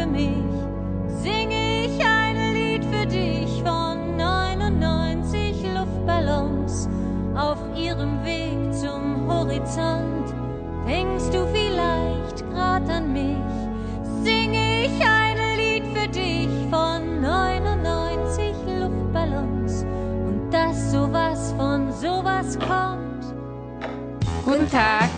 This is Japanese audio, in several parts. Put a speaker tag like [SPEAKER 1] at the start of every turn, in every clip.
[SPEAKER 1] für mich singe ich ein Lied für dich von 99 Luftballons auf ihrem Weg zum Horizont. Denkst du vielleicht grad an mich? Singe ich ein Lied für dich von 99 Luftballons und dass sowas von sowas kommt.
[SPEAKER 2] Guten Tag.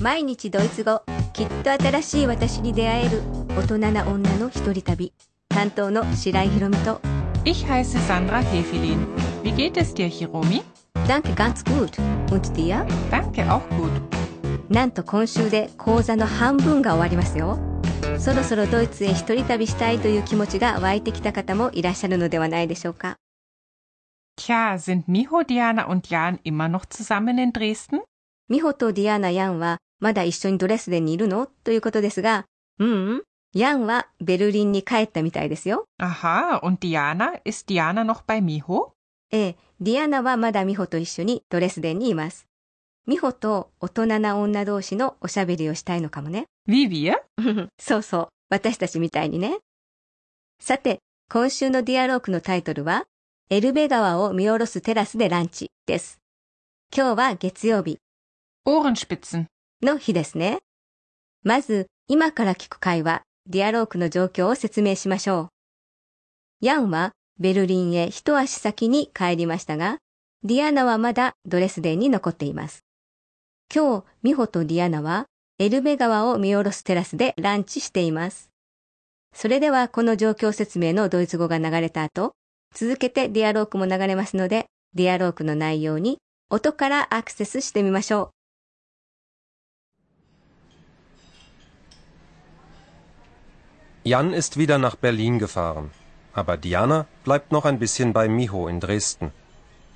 [SPEAKER 3] 毎日ドイツ語きっと新しい私に出会える 大人な女の一人旅担当の白井ひろみと
[SPEAKER 2] Ich heiße Sandra Hefelin. Wie geht es dir, Hiromi?
[SPEAKER 3] Danke ganz gut und dir?
[SPEAKER 2] Danke, auch gut.
[SPEAKER 3] なんと今週で講座の半分が終わりますよそろそろドイツへ一人旅したいという気持ちが湧いてきた方もいらっしゃるのではないでしょうか
[SPEAKER 2] Tja, sind Miho, Diana und Jan immer noch zusammen in Dresden?
[SPEAKER 3] 美穂とディアナ・ヤンはまだ一緒にドレスデンにいるのということですが、ううん、ヤンはベルリンに帰ったみたいですよ。
[SPEAKER 2] Aha, und Diana? Ist Diana noch bei Miho?
[SPEAKER 3] ええ、ディアナはまだ美穂と一緒にドレスデンにいます。美穂と大人な女同士のおしゃべりをしたいのかもね。
[SPEAKER 2] Wie wir?
[SPEAKER 3] そうそう、私たちみたいにね。さて、今週の Dialog のタイトルは、エルベ川を見下ろすテラスでランチです。今日は月曜日
[SPEAKER 2] Ohrenspitzen.
[SPEAKER 3] の日ですね。まず、今から聞く会話、 Dialog の状況を説明しましょう。ヤンはベルリンへ一足先に帰りましたが、ディアナはまだドレスデンに残っています。今日、ミホとディアナはエルベ川を見下ろすテラスでランチしています。それではこの状況説明のドイツ語が流れた後、続けてディアロークも流れますので、ディアロークの内容に音からアクセスしてみましょう。
[SPEAKER 4] Jan ist wieder nach Berlin gefahren. Aber Diana bleibt noch ein bisschen bei Miho in Dresden.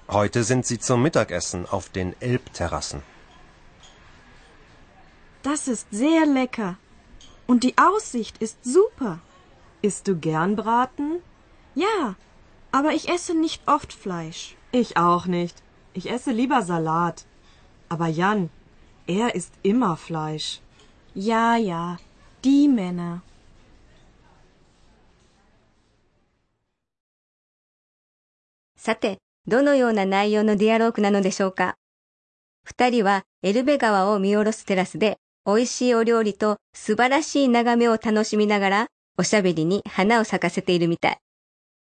[SPEAKER 4] Heute sind sie zum Mittagessen auf den Elbterrassen.
[SPEAKER 5] Das ist sehr lecker. Und die Aussicht ist super. Isst du gern Braten? Ja, aber ich esse nicht oft Fleisch. Ich auch nicht. Ich esse lieber Salat. Aber Jan, er isst immer Fleisch. Ja, ja, die Männer.
[SPEAKER 3] さて、どのような内容のディアロークなのでしょうか？二人はエルベ川を見下ろすテラスで美味しいお料理と素晴らしい眺めを楽しみながらおしゃべりに花を咲かせているみたい。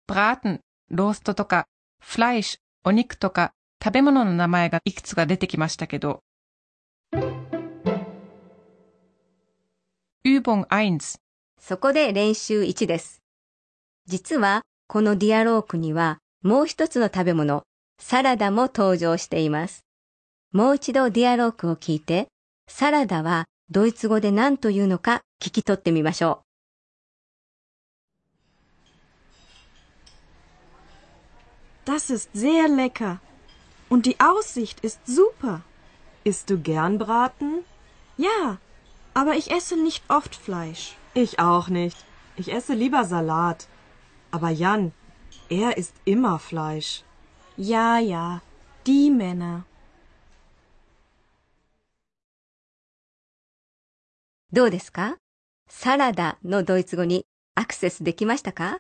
[SPEAKER 2] Braten, ローストとか、Fleisch、お肉とか、食べ物の名前がいくつか出てきましたけど。Übung 1.
[SPEAKER 3] そこで練習1です。実はこのディアロークにはもう一つの食べ物、サラダも登場しています。もう一度ディアロークを聞いて、サラダはドイツ語で何というのか聞き取ってみましょ
[SPEAKER 5] Das ist sehr lecker. Und die Aussicht ist super. Isst du gern Braten? Ja, aber ich esse nicht oft Fleisch. Ich auch nicht. Ich esse lieber Salat. Aber Jan, er isst immer Fleisch. Ja, ja, die Männer.
[SPEAKER 3] う。どうですか?サラダのドイツ語にアクセスできましたか?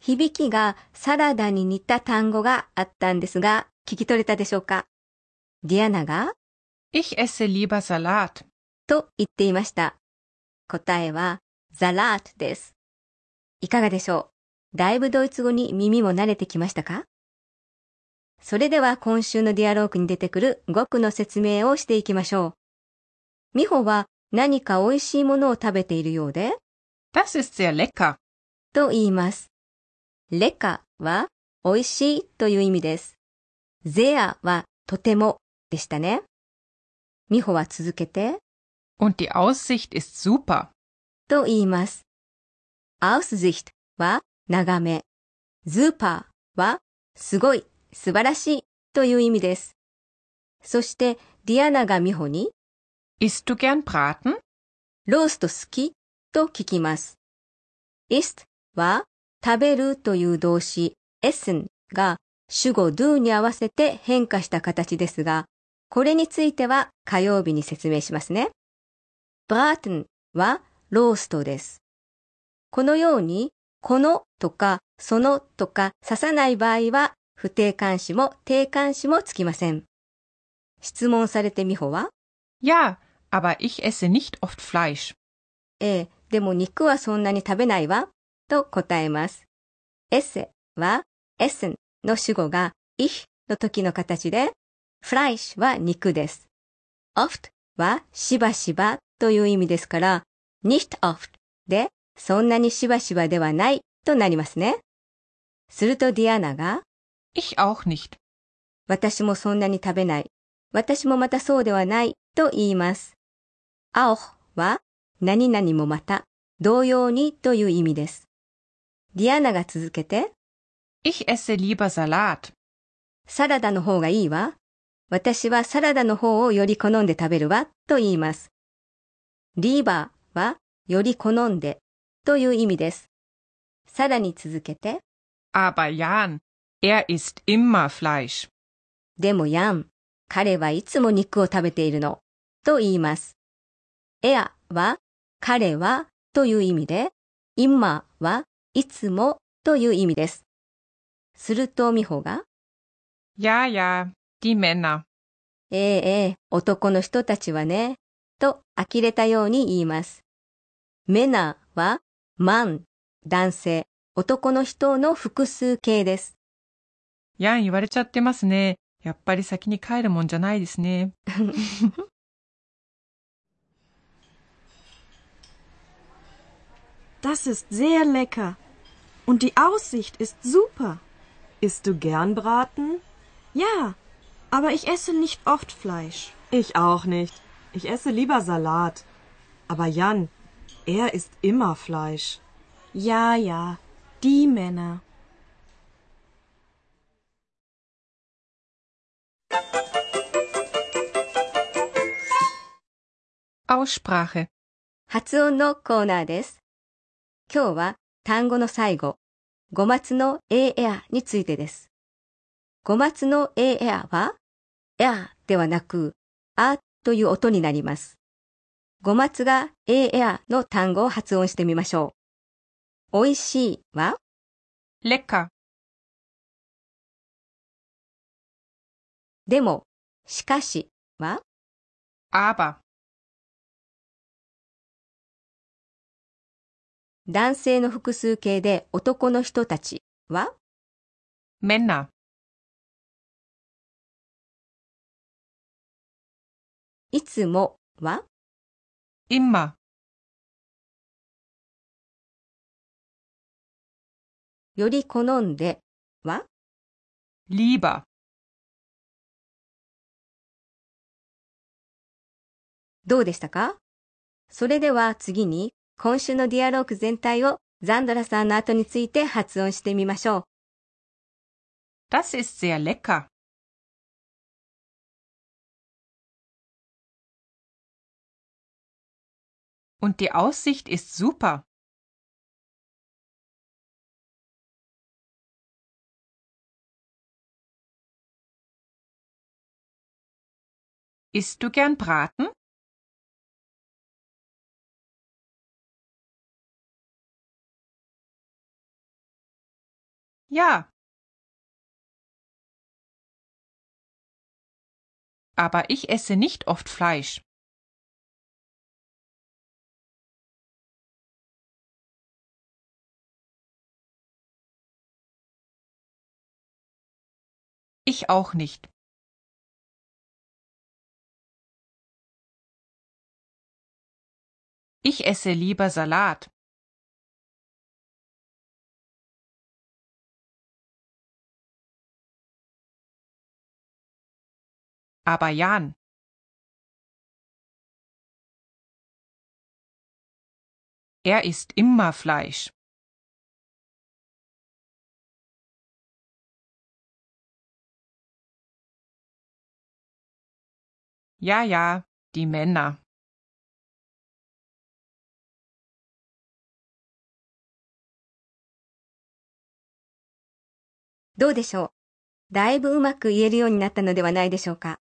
[SPEAKER 3] 響きがサラダに似た単語があったんですが、聞き取れたでしょうか?ディアナが?
[SPEAKER 2] Ich esse lieber Salat.
[SPEAKER 3] と言っていました。答えはザラートです。いかがでしょう?だいぶドイツ語に耳も慣れてきましたか？それでは今週のディアロークに出てくる語句の説明をしていきましょう。ミホは何か美味しいものを食べているようで、
[SPEAKER 2] Das ist sehr lecker.
[SPEAKER 3] と言います。レカは美味しいという意味です。ゼアはとてもでしたね。ミホは続けて、
[SPEAKER 2] Und die Aussicht ist super.
[SPEAKER 3] と言います。Aussicht は眺め。super はすごい、素晴らしいという意味です。そしてディアナがミホに
[SPEAKER 2] Isst du gern Braten?
[SPEAKER 3] ロースト好きと聞きます。ist は食べるという動詞 essen が主語 do に合わせて変化した形ですが、これについては火曜日に説明しますね。braten はローストです。このように、このとか、そのとか刺さない場合は、不定冠詞も定冠詞もつきません。質問されてみほは、
[SPEAKER 2] Ja, aber ich esse nicht oft Fleisch.
[SPEAKER 3] ええ、でも肉はそんなに食べないわ、と答えます。esse は essen の主語が ich の時の形で、Fleisch は肉です。oft はしばしばという意味ですから、nicht oft でそんなにしばしばではないとなりますね。するとディアナが、
[SPEAKER 2] Ich auch nicht.
[SPEAKER 3] 私もそんなに食べない。私もまたそうではないと言います。auch は何々もまた、同様にという意味です。ディアナが続けて、
[SPEAKER 2] Ich esse lieber Salat.
[SPEAKER 3] サラダの方がいいわ。私はサラダの方をより好んで食べるわと言います。リーバーはより好んでという意味です。さらに続けて、
[SPEAKER 2] Aber Jan, er isst immer Fleisch.
[SPEAKER 3] でもヤン、彼はいつも肉を食べているのと言います。エアは彼はという意味で、インマはいつもという意味です。するとミホが、
[SPEAKER 2] Ja, ja, die Männer.
[SPEAKER 3] ええええ、男の人たちはね、と呆れたように言います。メナは、マン、男性、男の人の複数形です。
[SPEAKER 2] ヤン言われちゃってますね。やっぱり先に帰るもんじゃないですね。
[SPEAKER 5] Das ist sehr lecker. Und die Aussicht ist super. Isst du gern Braten? Ja, aber ich esse nicht oft Fleisch. Ich auch nicht. Ich esse lieber Salat. Aber Jan, er isst immer Fleisch. Ja, ja, die Männer.
[SPEAKER 2] Aussprache.
[SPEAKER 3] 発音のコーナーです。今日は単語の最後、語末の a エアについてです。語末の a エアは、エアではなく、あという音になります。語末が a エアの単語を発音してみましょう。美味しいは、
[SPEAKER 2] Lecker.
[SPEAKER 3] でも、しかしは、
[SPEAKER 2] Aber.
[SPEAKER 3] 男性の複数形で男の人たちは、
[SPEAKER 2] Männer.
[SPEAKER 3] いつもは、
[SPEAKER 2] Immer.
[SPEAKER 3] より好んでは、
[SPEAKER 2] Lieber.
[SPEAKER 3] どうでしたか？それでは次に今週のディアローク全体をザンドラさんの後について発音してみましょう。
[SPEAKER 2] Das ist sehr lecker. Und die Aussicht ist super. Isst du gern Braten? Ja. Aber ich esse nicht oft Fleisch. Ich auch nicht. Ich esse lieber Salat. Aber Jan. Er isst immer Fleisch. Ja, ja, die Männer.
[SPEAKER 3] どうでしょう？だいぶうまく言えるようになったのではないでしょうか？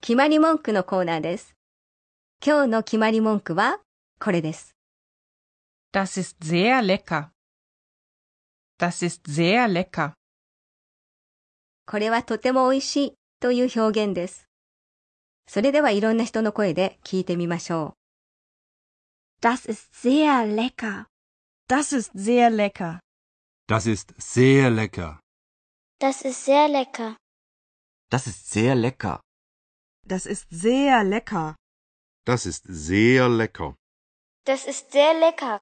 [SPEAKER 3] 決まり文句のコーナーです。今日の決まり文句はこれです。
[SPEAKER 2] Das ist sehr lecker. Das ist sehr lecker.
[SPEAKER 3] これはとても美味しいという表現です。それではいろんな人の声で聞いてみましょ
[SPEAKER 1] Das ist sehr lecker.
[SPEAKER 5] Das ist sehr lecker.
[SPEAKER 6] Das ist sehr lecker.
[SPEAKER 1] Das ist sehr lecker.
[SPEAKER 7] Das ist sehr lecker.
[SPEAKER 5] Das ist sehr lecker.
[SPEAKER 6] Das ist sehr lecker.
[SPEAKER 1] Das ist sehr lecker.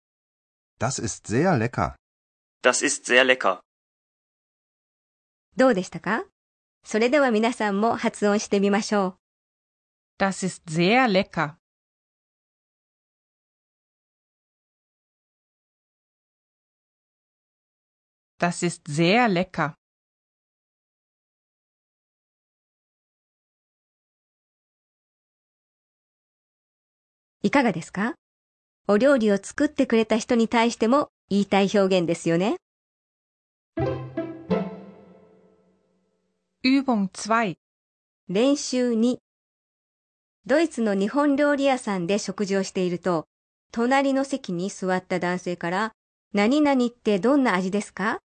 [SPEAKER 4] Das ist sehr lecker.
[SPEAKER 7] Das ist sehr lecker.
[SPEAKER 3] う。どうでしたか？それでは皆さんも発音してみましょう。
[SPEAKER 2] Das ist sehr lecker. Das ist sehr lecker.
[SPEAKER 3] いかがですか？お料理を作ってくれた人に対しても言いたい表現ですよね。
[SPEAKER 2] Übung 2.
[SPEAKER 3] 練習2。ドイツの日本料理屋さんで食事をしていると、隣の席に座った男性から、何々ってどんな味ですか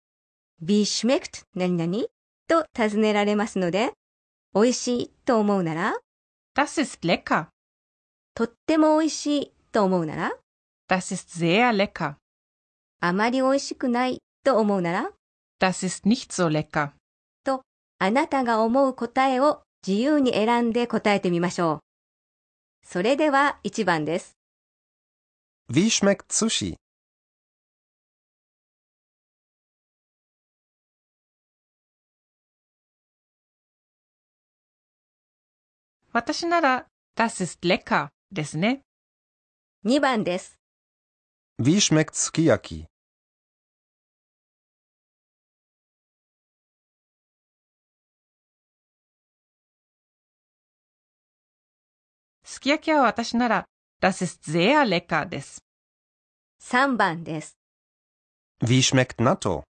[SPEAKER 3] ?Wie schmeckt 何々？と尋ねられますので、美味しいと思うなら、
[SPEAKER 2] Das ist lecker.
[SPEAKER 3] とっても美味しいと思うなら、
[SPEAKER 2] Das ist sehr lecker.
[SPEAKER 3] あまり美味しくないと思うなら、
[SPEAKER 2] Das ist nicht so lecker.
[SPEAKER 3] と、あなたが思う答えを自由に選んで答えてみましょう。それでは1番です。
[SPEAKER 4] Wie schmeckt Sushi?
[SPEAKER 2] 私なら、Das ist lecker ですね。
[SPEAKER 3] 2番です。
[SPEAKER 4] Wie schmeckt Sukiyaki?
[SPEAKER 2] き焼きは私なら、Das ist sehr lecker です。
[SPEAKER 3] 3番です。
[SPEAKER 4] Wie schmeckt Natto?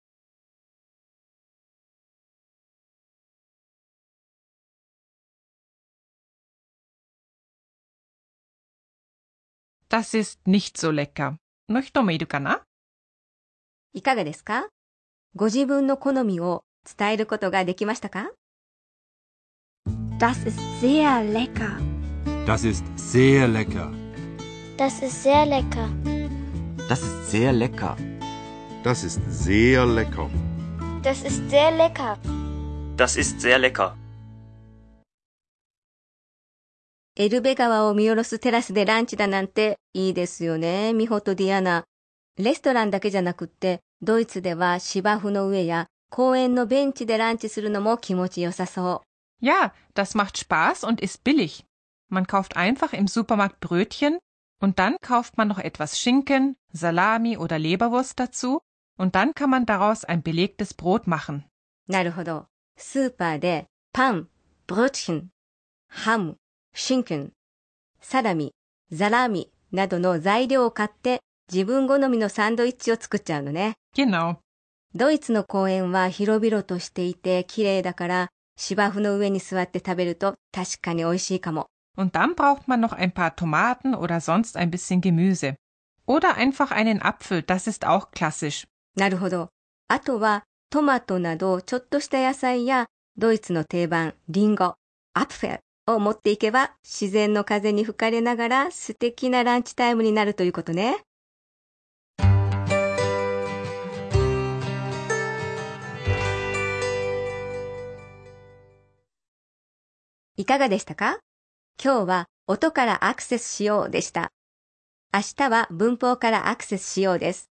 [SPEAKER 2] Das ist nicht so lecker の人もいるかない
[SPEAKER 3] かがですかご自分の好みを伝えることができましたか
[SPEAKER 1] Das ist sehr lecker.
[SPEAKER 6] Das ist sehr lecker.
[SPEAKER 1] Das ist sehr lecker.
[SPEAKER 7] Das ist sehr lecker.
[SPEAKER 6] Das ist sehr lecker.
[SPEAKER 1] Das ist sehr lecker.
[SPEAKER 7] Das ist sehr lecker.
[SPEAKER 3] エルベ川を見下ろすテラスでランチだなんていいですよね、ミホとディアナ。レストランだけじゃなくって、ドイツでは芝生の上や公園のベンチでランチするのも気持ちよさそう。
[SPEAKER 2] Ja, das macht Spaß und ist billig. Man kauft einfach im Supermarkt Brötchen und dann kauft man noch etwas Schinken, Salami oder Leberwurst dazu und dann kann man daraus ein belegtes Brot machen.
[SPEAKER 3] なるほど。スーパーでパン、ブロッチン、ハム、シンクン、サラミ、ザラミなどの材料を買って自分好みのサンドイッチを作っちゃうのね。
[SPEAKER 2] Genau.
[SPEAKER 3] ドイツの公園は広々としていて綺麗だから芝生の上に座って食べると確かに美味しいかも。
[SPEAKER 2] Und dann braucht man noch ein paar Tomaten oder sonst ein bisschen Gemüse. Oder einfach einen Apfel, das ist auch klassisch.
[SPEAKER 3] なるほど。あとはトマトなどちょっとした野菜やドイツの定番リンゴ、アップフェルを持っていけば自然の風に吹かれながら素敵なランチタイムになるということね。いかがでしたか今日は音からアクセスしようでした。明日は文法からアクセスしようです。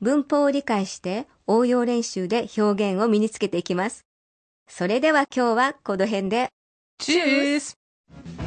[SPEAKER 3] 文法を理解して応用練習で表現を身につけていきます。それでは今日はこの辺で。
[SPEAKER 2] チーズ